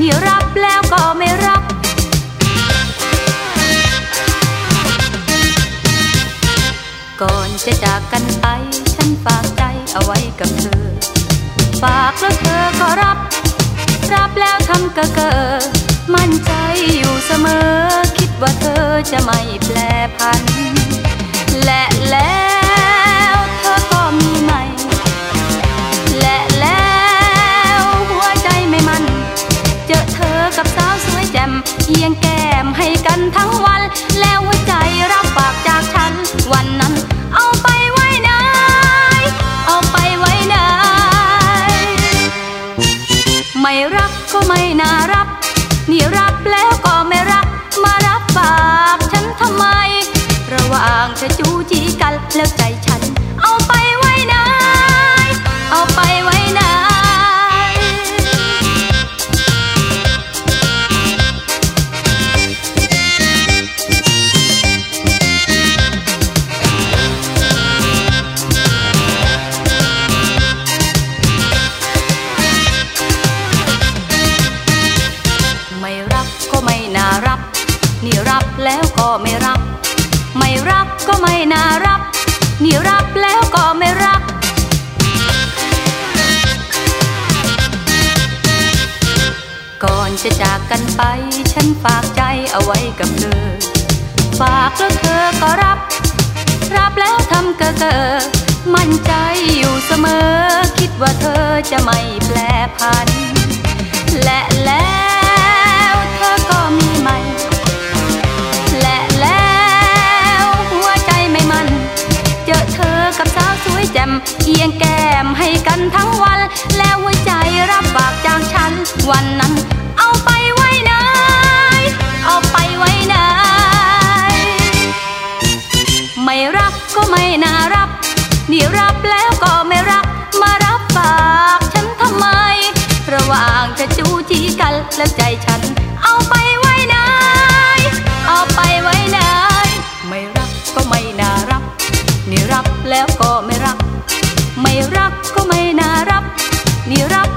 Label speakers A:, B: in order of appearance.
A: นี่รับแล้วก็ไม่รับ ก่อนจะจากกันไป ฉันฝากใจเอาไว้กับเธอ ฝากแล้วเธอก็รับ รับแล้วทำกะเกอมั่นใจอยู่เสมอ คิดว่าเธอจะไม่แปลพัน ยงแก้มให้กันทั้งวัน แล้วใจรับฝากจากฉัน วันนั้นเอาไปไว้ไหนเอาไปไว้ไหนไม่รักก็ไม่น่ารับ นี่รับแล้วก็ไม่รัก มารับฝากฉันทำไม ระหว่างเธอจูจีกันแล้วใจฉัน นี่รับแล้วก็ไม่รับไม่รับก็ไม่น่ารับนี่รับแล้วก็ไม่รักก่อนจะจากกันไป ฉันฝากใจเอาไว้กับเธอ ฝากแล้วเธอก็รับ รับแล้วทำเกอเกอมั่นใจอยู่เสมอ คิดว่าเธอจะไม่แปลพัน และแล้ว เอียงแก้มให้กันทั้งวัน แล้วหัวใจรับฝากจากฉัน วันนั้น เอาไปไว้ไหนเอาไปไว้ไหนไม่รับก็ไม่น่ารับ นี่รับแล้วก็ไม่รัก มารับฝากฉันทำไม ระหว่างจะจูจีกันแล้วใจฉัน เอาไป มีรัก